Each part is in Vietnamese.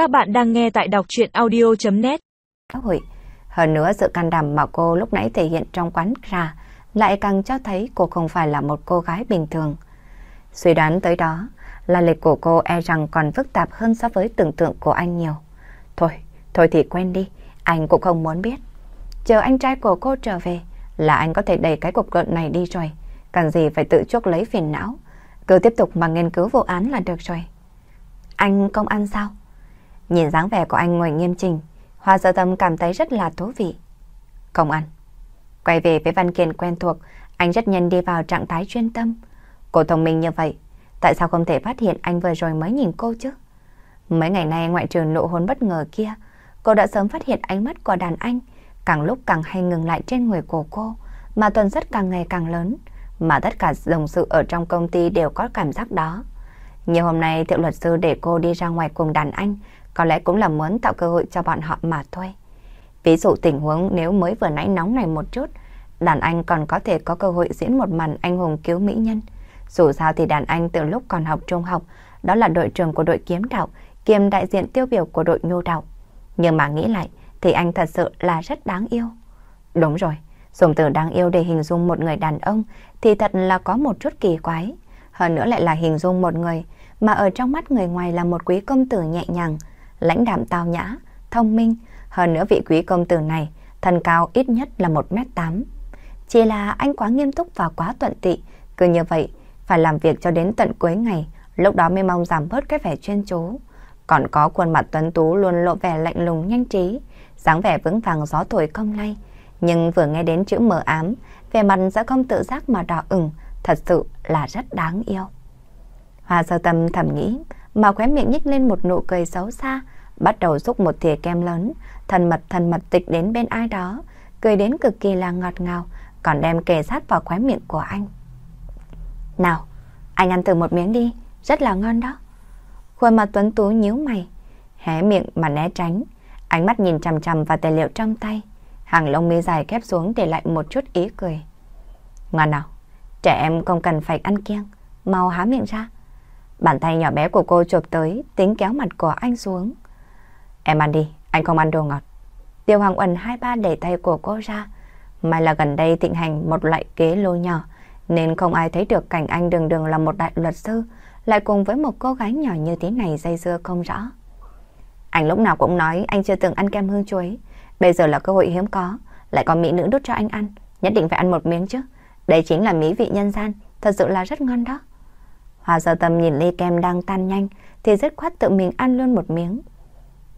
Các bạn đang nghe tại đọc chuyện audio.net hội. Hơn nữa sự can đảm mà cô lúc nãy thể hiện trong quán ra lại càng cho thấy cô không phải là một cô gái bình thường. Suy đoán tới đó là lịch của cô e rằng còn phức tạp hơn so với tưởng tượng của anh nhiều. Thôi, thôi thì quen đi, anh cũng không muốn biết. Chờ anh trai của cô trở về là anh có thể đẩy cái cuộc luận này đi rồi. Cần gì phải tự chuốc lấy phiền não. Cứ tiếp tục mà nghiên cứu vụ án là được rồi. Anh công an sao? Nhìn dáng vẻ của anh ngồi nghiêm chỉnh, Hoa Sơ Tâm cảm thấy rất là thú vị. Công an. Quay về với văn kiện quen thuộc, anh rất nhanh đi vào trạng thái chuyên tâm. Cô thông minh như vậy, tại sao không thể phát hiện anh vừa rồi mới nhìn cô chứ? Mấy ngày nay ngoại trừ nụ hôn bất ngờ kia, cô đã sớm phát hiện ánh mắt của đàn anh, càng lúc càng hay ngừng lại trên người của cô, mà tuần rất càng ngày càng lớn, mà tất cả đồng sự ở trong công ty đều có cảm giác đó. Nhưng hôm nay thiệu luật sư để cô đi ra ngoài cùng đàn anh, có lẽ cũng là muốn tạo cơ hội cho bọn họ mà thôi. Ví dụ tình huống nếu mới vừa nãy nóng này một chút, đàn anh còn có thể có cơ hội diễn một màn anh hùng cứu mỹ nhân. Dù sao thì đàn anh từ lúc còn học trung học, đó là đội trưởng của đội kiếm đạo, kiêm đại diện tiêu biểu của đội nhu đạo. Nhưng mà nghĩ lại thì anh thật sự là rất đáng yêu. Đúng rồi, dùng từ đáng yêu để hình dung một người đàn ông thì thật là có một chút kỳ quái. Hơn nữa lại là hình dung một người mà ở trong mắt người ngoài là một quý công tử nhẹ nhàng, lãnh đạm tao nhã, thông minh. Hơn nữa vị quý công tử này, thân cao ít nhất là 1m8. Chỉ là anh quá nghiêm túc và quá tuận tị, cứ như vậy, phải làm việc cho đến tận cuối ngày, lúc đó mới mong giảm bớt cái vẻ chuyên chú. Còn có khuôn mặt tuấn tú luôn lộ vẻ lạnh lùng nhanh trí, dáng vẻ vững vàng gió thổi không lay. Nhưng vừa nghe đến chữ mờ ám, vẻ mặt sẽ không tự giác mà đỏ ửng, thật sự là rất đáng yêu. Hoa sơ tâm thầm nghĩ, mà khóe miệng nhích lên một nụ cười xấu xa, bắt đầu xúc một thìa kem lớn, thân mật thân mật tịch đến bên ai đó, cười đến cực kỳ là ngọt ngào, còn đem kề sát vào khóe miệng của anh. Nào, anh ăn thử một miếng đi, rất là ngon đó. Khuôn mặt tuấn tú nhíu mày, hé miệng mà né tránh, ánh mắt nhìn chằm chằm vào tài liệu trong tay, hàng lông mi dài khép xuống để lại một chút ý cười. Ngon nào, trẻ em không cần phải ăn kiêng, mau há miệng ra. Bàn tay nhỏ bé của cô chụp tới, tính kéo mặt của anh xuống. Em ăn đi, anh không ăn đồ ngọt. Tiêu Hoàng Uẩn hai ba để tay của cô ra. May là gần đây thịnh hành một loại kế lô nhỏ, nên không ai thấy được cảnh anh đường đường là một đại luật sư, lại cùng với một cô gái nhỏ như thế này dây dưa không rõ. Anh lúc nào cũng nói anh chưa từng ăn kem hương chuối. Bây giờ là cơ hội hiếm có, lại có mỹ nữ đút cho anh ăn. Nhất định phải ăn một miếng chứ. Đây chính là mỹ vị nhân gian, thật sự là rất ngon đó. Hoa sơ tâm nhìn ly kem đang tan nhanh thì rất khoát tự mình ăn luôn một miếng.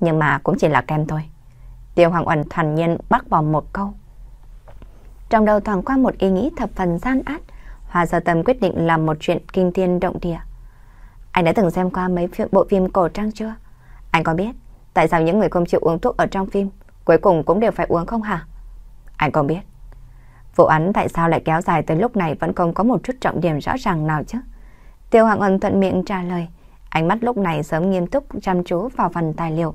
Nhưng mà cũng chỉ là kem thôi. Tiêu Hoàng Uẩn thản nhiên bác bỏ một câu. Trong đầu thoáng qua một ý nghĩ thập phần gian át, Hoa sơ tâm quyết định làm một chuyện kinh thiên động địa. Anh đã từng xem qua mấy bộ phim cổ trang chưa? Anh có biết tại sao những người không chịu uống thuốc ở trong phim cuối cùng cũng đều phải uống không hả? Anh có biết. Vụ án tại sao lại kéo dài tới lúc này vẫn không có một chút trọng điểm rõ ràng nào chứ? Tiêu Hoàng Ân thuận miệng trả lời. Ánh mắt lúc này sớm nghiêm túc chăm chú vào phần tài liệu.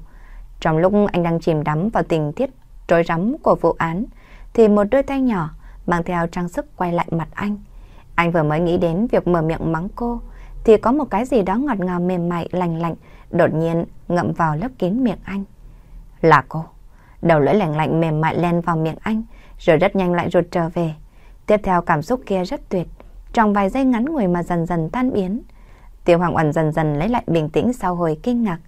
Trong lúc anh đang chìm đắm vào tình tiết rối rắm của vụ án, thì một đôi tay nhỏ mang theo trang sức quay lại mặt anh. Anh vừa mới nghĩ đến việc mở miệng mắng cô, thì có một cái gì đó ngọt ngào mềm mại lành lạnh đột nhiên ngậm vào lớp kín miệng anh. Là cô. Đầu lưỡi lạnh lạnh mềm mại len vào miệng anh, rồi rất nhanh lại rụt trở về. Tiếp theo cảm xúc kia rất tuyệt, trong vài giây ngắn ngủi mà dần dần tan biến. Tiêu Hoàng Uẩn dần dần lấy lại bình tĩnh sau hồi kinh ngạc,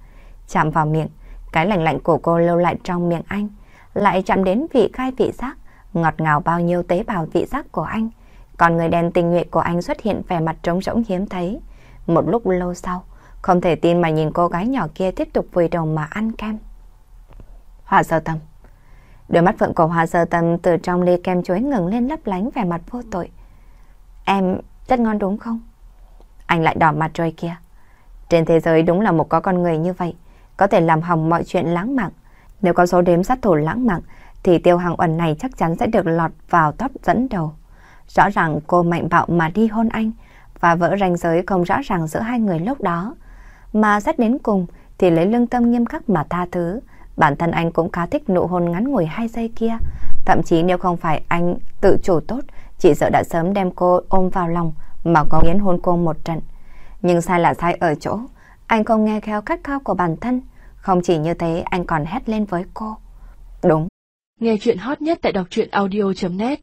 chạm vào miệng, cái lạnh lạnh của cô lâu lại trong miệng anh, lại chạm đến vị khai vị giác, ngọt ngào bao nhiêu tế bào vị giác của anh. Còn người đen tình nguyện của anh xuất hiện vẻ mặt trống rỗng hiếm thấy. Một lúc lâu sau, không thể tin mà nhìn cô gái nhỏ kia tiếp tục vùi đầu mà ăn kem. Hòa sơ tâm Đôi mắt phượng của Hòa sơ tâm từ trong ly kem chuối ngừng lên lấp lánh vẻ mặt vô tội. Em rất ngon đúng không? Anh lại đỏ mặt rồi kia. Trên thế giới đúng là một có con người như vậy, có thể làm hỏng mọi chuyện lãng mạn. Nếu có số đếm sát thủ lãng mạn, thì tiêu hàng uẩn này chắc chắn sẽ được lọt vào top dẫn đầu. Rõ ràng cô mạnh bạo mà đi hôn anh, và vỡ ranh giới không rõ ràng giữa hai người lúc đó. Mà xét đến cùng thì lấy lương tâm nghiêm khắc mà tha thứ. Bản thân anh cũng khá thích nụ hôn ngắn ngủi hai giây kia. Thậm chí nếu không phải anh tự chủ tốt Chị sợ đã sớm đem cô ôm vào lòng mà có nghiến hôn cô một trận. Nhưng sai là sai ở chỗ, anh không nghe theo khát khao của bản thân, Không chỉ như thế anh còn hét lên với cô. Đúng. Nghe chuyện hot nhất tại đọc truyện audio.net